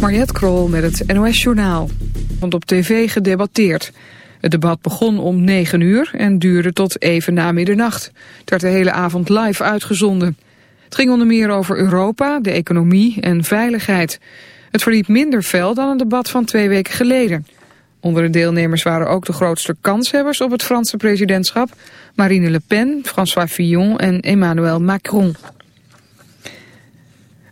Mariette Krol met het NOS Journaal. Want op tv gedebatteerd. Het debat begon om 9 uur en duurde tot even na middernacht. Het werd de hele avond live uitgezonden. Het ging onder meer over Europa, de economie en veiligheid. Het verliep minder fel dan een debat van twee weken geleden. Onder de deelnemers waren ook de grootste kanshebbers op het Franse presidentschap... Marine Le Pen, François Fillon en Emmanuel Macron.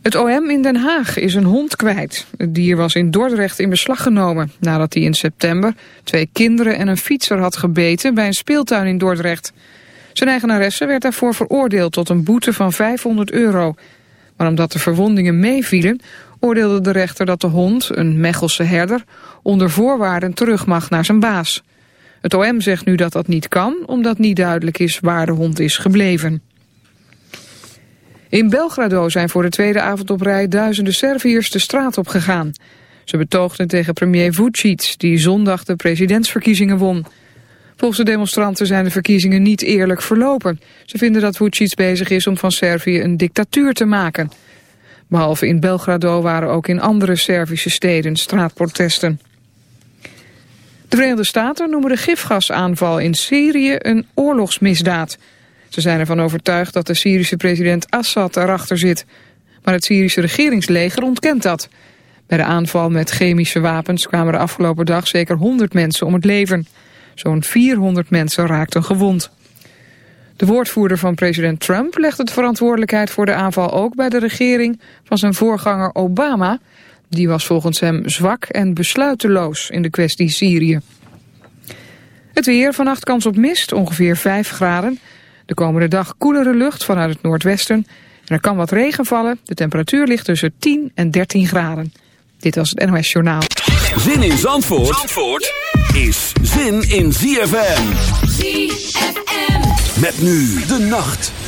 Het OM in Den Haag is een hond kwijt. Het dier was in Dordrecht in beslag genomen... nadat hij in september twee kinderen en een fietser had gebeten... bij een speeltuin in Dordrecht. Zijn eigenaresse werd daarvoor veroordeeld tot een boete van 500 euro. Maar omdat de verwondingen meevielen... oordeelde de rechter dat de hond, een Mechelse herder... onder voorwaarden terug mag naar zijn baas. Het OM zegt nu dat dat niet kan... omdat niet duidelijk is waar de hond is gebleven. In Belgrado zijn voor de tweede avond op rij duizenden Serviërs de straat op gegaan. Ze betoogden tegen premier Vucic, die zondag de presidentsverkiezingen won. Volgens de demonstranten zijn de verkiezingen niet eerlijk verlopen. Ze vinden dat Vucic bezig is om van Servië een dictatuur te maken. Behalve in Belgrado waren ook in andere Servische steden straatprotesten. De Verenigde Staten noemen de gifgasaanval in Syrië een oorlogsmisdaad... Ze zijn ervan overtuigd dat de Syrische president Assad erachter zit. Maar het Syrische regeringsleger ontkent dat. Bij de aanval met chemische wapens kwamen de afgelopen dag zeker 100 mensen om het leven. Zo'n 400 mensen raakten gewond. De woordvoerder van president Trump legde de verantwoordelijkheid voor de aanval ook bij de regering van zijn voorganger Obama. Die was volgens hem zwak en besluiteloos in de kwestie Syrië. Het weer, vannacht kans op mist, ongeveer 5 graden. De komende dag koelere lucht vanuit het noordwesten. En er kan wat regen vallen. De temperatuur ligt tussen 10 en 13 graden. Dit was het NOS Journaal. Zin in Zandvoort, Zandvoort is zin in ZFM. ZFM. Met nu de nacht.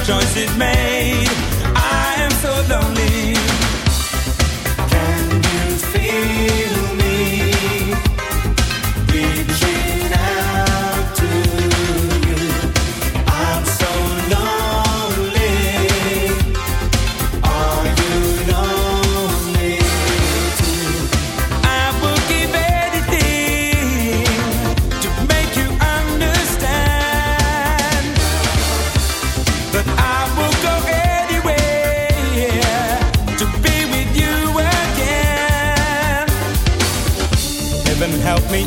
now the choice is made. I am so lonely.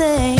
say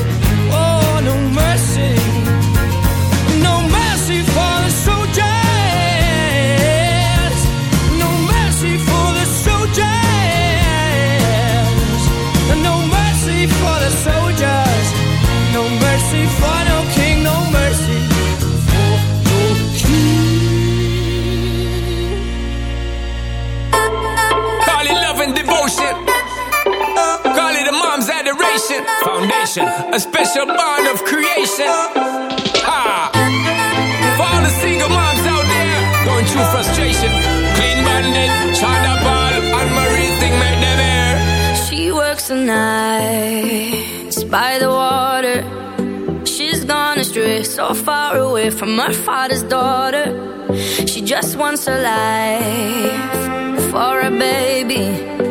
Foundation, a special bond of creation. Ah. For all the single moms out there going through frustration. Clean bandit, Sean-Da-Paul, and Marie thing make them air. She works the nights by the water. She's gone astray, so far away from her father's daughter. She just wants a life for a baby.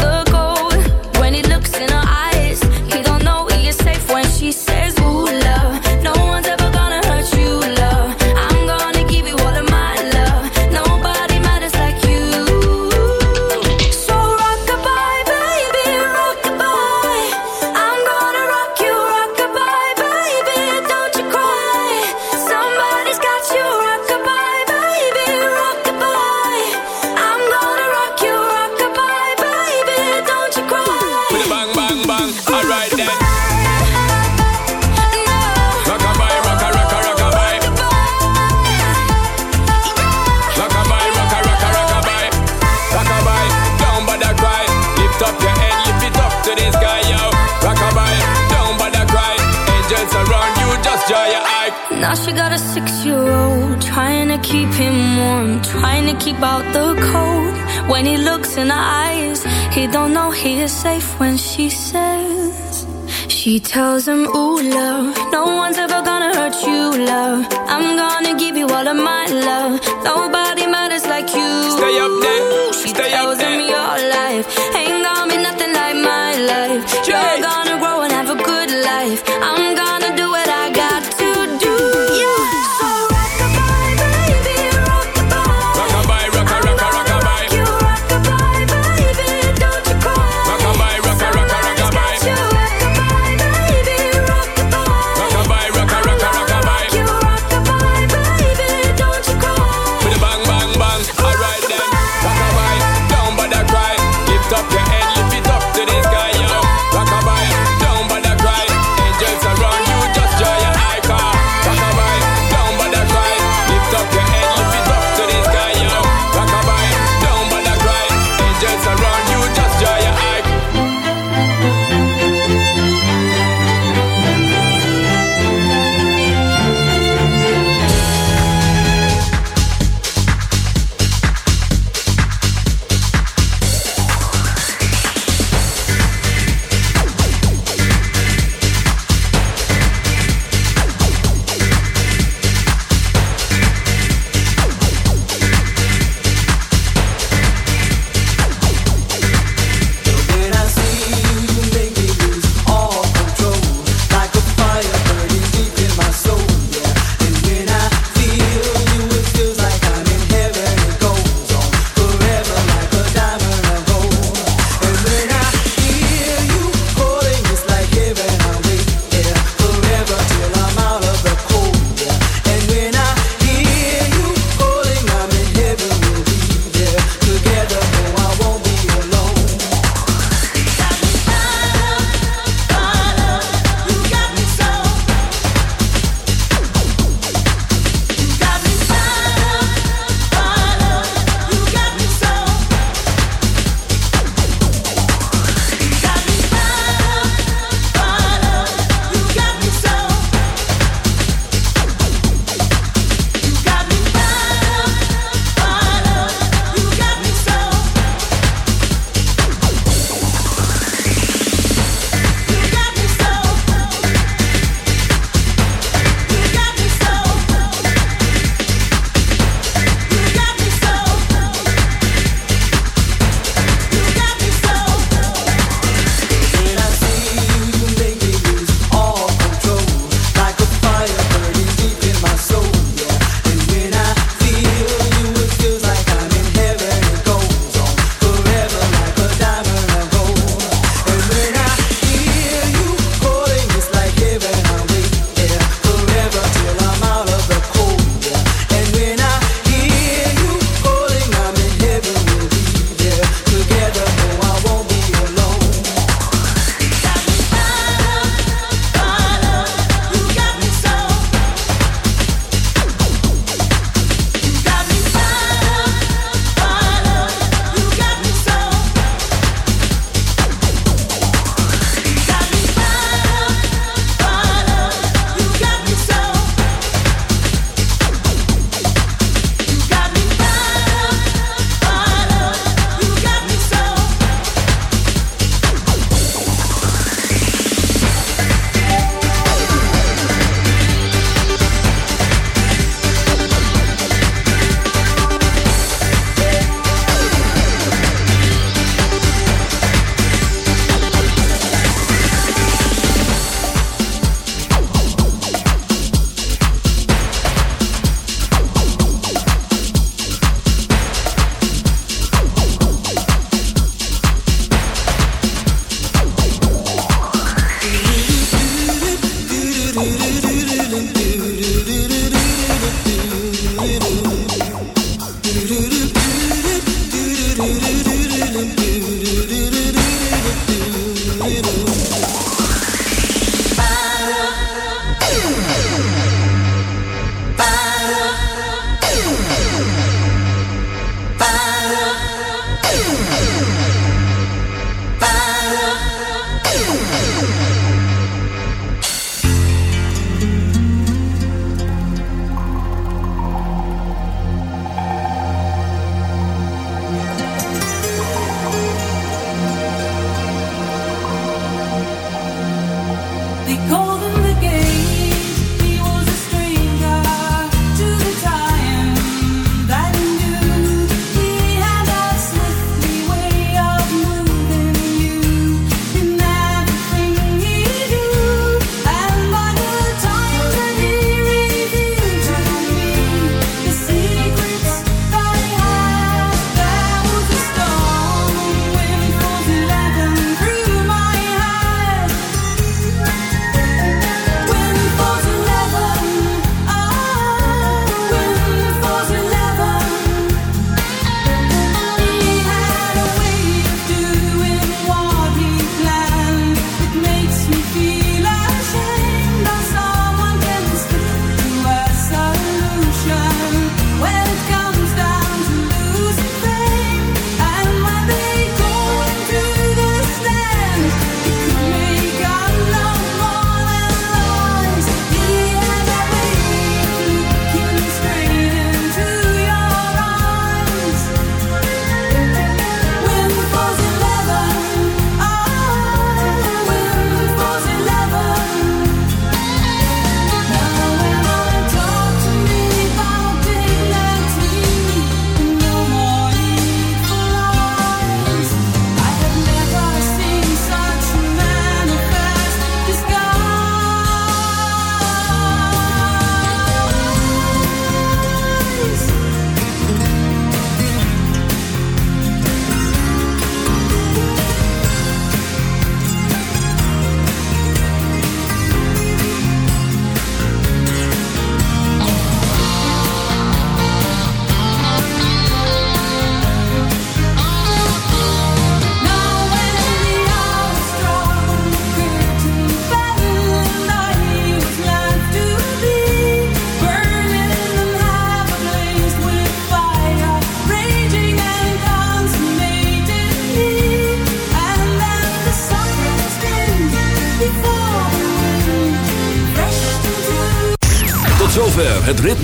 She tells him, Ooh, love, no one's ever